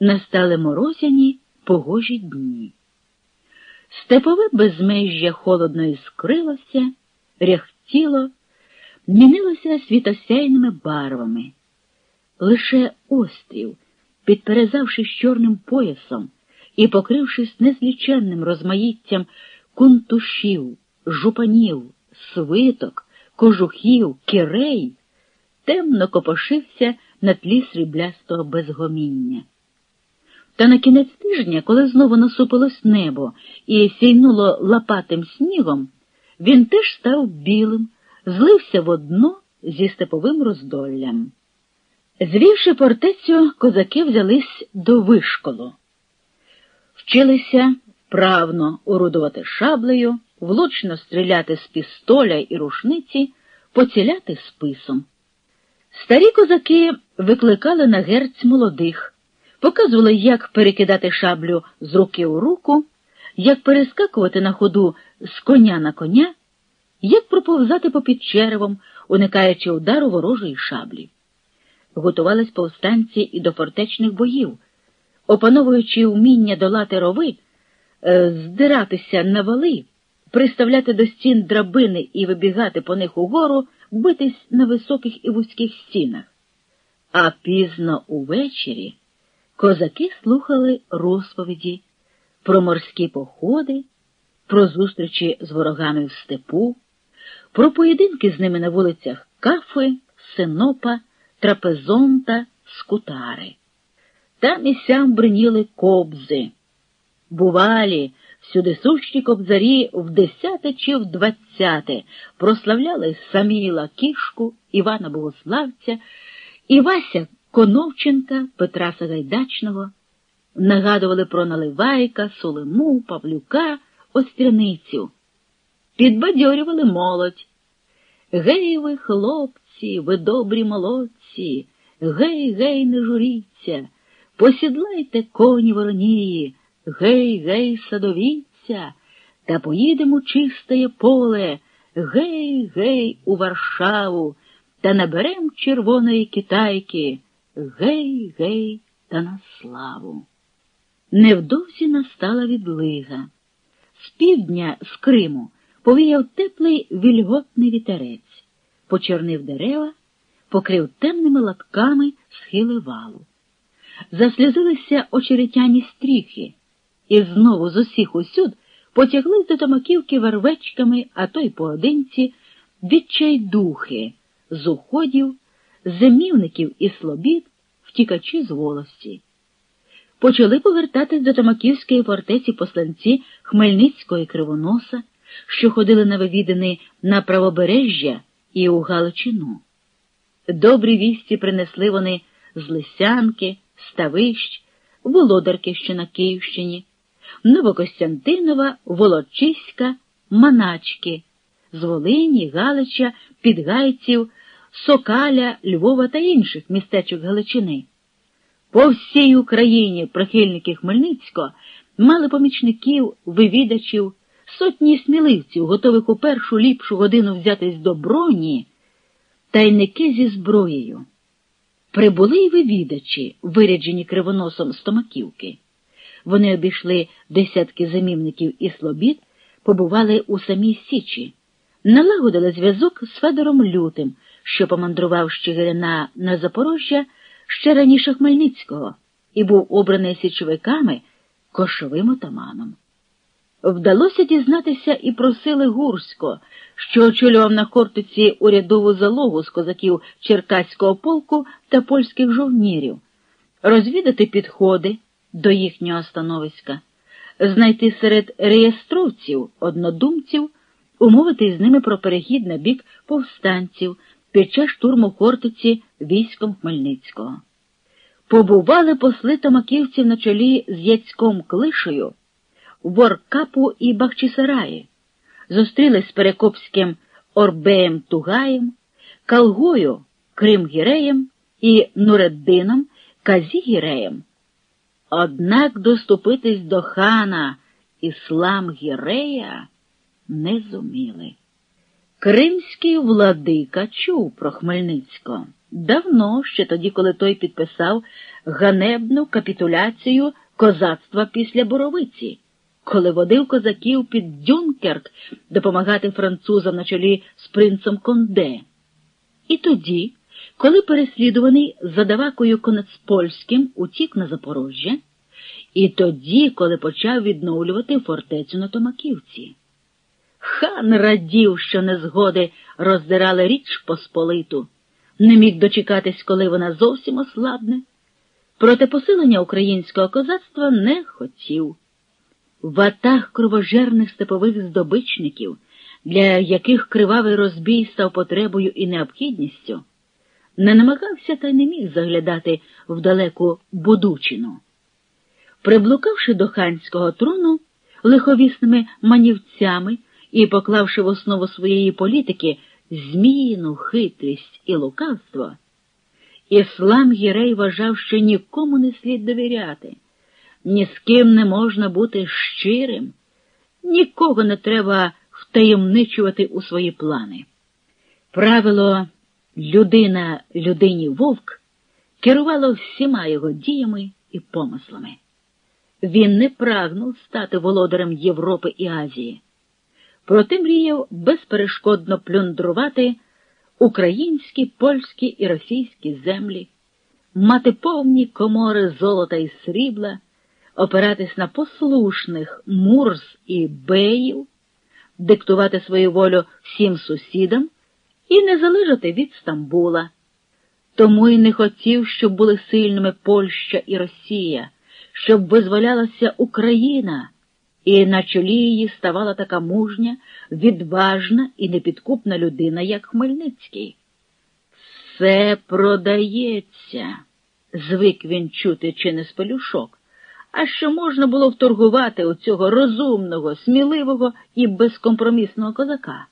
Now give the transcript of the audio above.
настали морозяні погожі дні. Степове безмежжя холодно іскрилося, ряхтіло, мінилося світосяйними барвами. Лише острів, підперезавшись чорним поясом і покрившись незліченним розмаїттям кунтушів, жупанів, свиток, кожухів, кірей, темно копошився на тлі сріблястого безгоміння. Та на кінець тижня, коли знову насупилось небо і сійнуло лопатим снігом, він теж став білим, злився в одно зі степовим роздоллям. Звівши фортецю, козаки взялись до вишколу. Вчилися вправно орудувати шаблею, влучно стріляти з пістоля і рушниці, поціляти списом. Старі козаки викликали на герць молодих, показували, як перекидати шаблю з руки у руку, як перескакувати на ходу з коня на коня, як проповзати попід черевом, уникаючи удару ворожої шаблі. Готувались повстанці і до фортечних боїв, опановуючи вміння долати рови, е, здиратися на вали, приставляти до стін драбини і вибігати по них угору, битись на високих і вузьких стінах. А пізно увечері козаки слухали розповіді про морські походи, про зустрічі з ворогами в степу, про поєдинки з ними на вулицях Кафи, Синопа, Трапезонта, Скутари. Там і сям бриніли кобзи. Бувалі, всюди сущі кобзарі в десяте чи в двадцяте прославляли Саміла Кішку, Івана Богославця, і Вася Коновченка, Петра Сагайдачного, нагадували про Наливайка, Солиму, Павлюка, Остряницю, підбадьорювали молодь. Гей ви, хлопці, ви добрі молодці, гей, гей, не журіться, посідлайте коні воронії, гей, гей, садовіться, та поїдемо чистає поле, гей, гей, у Варшаву, та наберем червоної китайки, гей, гей, та на славу. Невдовзі настала відлига. З півдня з Криму повіяв теплий вільготний вітерець, почорнив дерева, покрив темними латками схили валу. Заслізилися очеретяні стріхи, і знову з усіх усюд потягли до Томаківки вервечками, а то й поодинці, відчайдухи, з уходів, зимівників і слобід, втікачі з волості почали повертатись до Томаківської фортеці посланці Хмельницького Кривоноса, що ходили на вивідини на правобережжя і у Галичину. Добрі вісті принесли вони з Лисянки, Ставищ, Володарки, що на Київщині, Новокостянтинова, Волочиська, Маначки, з Волині, Галича, Підгайців, Сокаля, Львова та інших містечок Галичини. По всій Україні прихильники Хмельницького мали помічників, вивідачів, сотні сміливців, готових у першу ліпшу годину взятись до броні, тайники зі зброєю. Прибули й вивідачі, виряджені кривоносом стомаківки. Вони обійшли десятки замівників і слобід, побували у самій Січі, налагодили зв'язок з Федором Лютим, що помандрував з Чигирина на Запорожжя ще раніше Хмельницького і був обраний січовиками кошовим отаманом. Вдалося дізнатися і про сили Гурсько, що очолював на Хортиці урядову залогу з козаків Черкаського полку та польських жовнірів, розвідати підходи до їхнього становиська, знайти серед реєстровців, однодумців, умовити з ними про перехід на бік повстанців під час штурму Хортиці військом Хмельницького. Побували посли томаківців на чолі з Яцьком Клишею, Воркапу і Бахчисараї, зустрілись з Перекопським Орбеєм Тугаєм, Калгою Кримгіреєм і Нуреддином Казігіреєм. Однак доступитись до хана Іслам Гірея не зуміли. Кримський владика чув про Хмельницького. Давно, ще тоді, коли той підписав ганебну капітуляцію козацтва після боровиці, коли водив козаків під Дюнкерк допомагати французам на чолі з принцем Конде. І тоді, коли переслідуваний задавакою Конецпольським утік на Запорожжя, і тоді, коли почав відновлювати фортецю на Томаківці. Хан радів, що незгоди роздирали Річ Посполиту, не міг дочекатись, коли вона зовсім ослабне. Проте посилення українського козацтва не хотів. В атах кровожерних степових здобичників, для яких кривавий розбій став потребою і необхідністю, не намагався та й не міг заглядати в далеку Будучину. Приблукавши до ханського трону лиховісними манівцями і поклавши в основу своєї політики зміїну хитрість і лукавство, іслам Єрей вважав, що нікому не слід довіряти, ні з ким не можна бути щирим, нікого не треба втаємничувати у свої плани. Правило людина людині вовк керувало всіма його діями і помислами. Він не прагнув стати володарем Європи і Азії, проте мріяв безперешкодно плюндрувати українські, польські і російські землі, мати повні комори золота і срібла, опиратись на послушних мурз і беїв, диктувати свою волю всім сусідам і не залежати від Стамбула. Тому й не хотів, щоб були сильними Польща і Росія щоб визволялася Україна, і на чолі її ставала така мужня, відважна і непідкупна людина, як Хмельницький. Все продається, звик він чути чи не з пелюшок, а що можна було вторгувати у цього розумного, сміливого і безкомпромісного козака.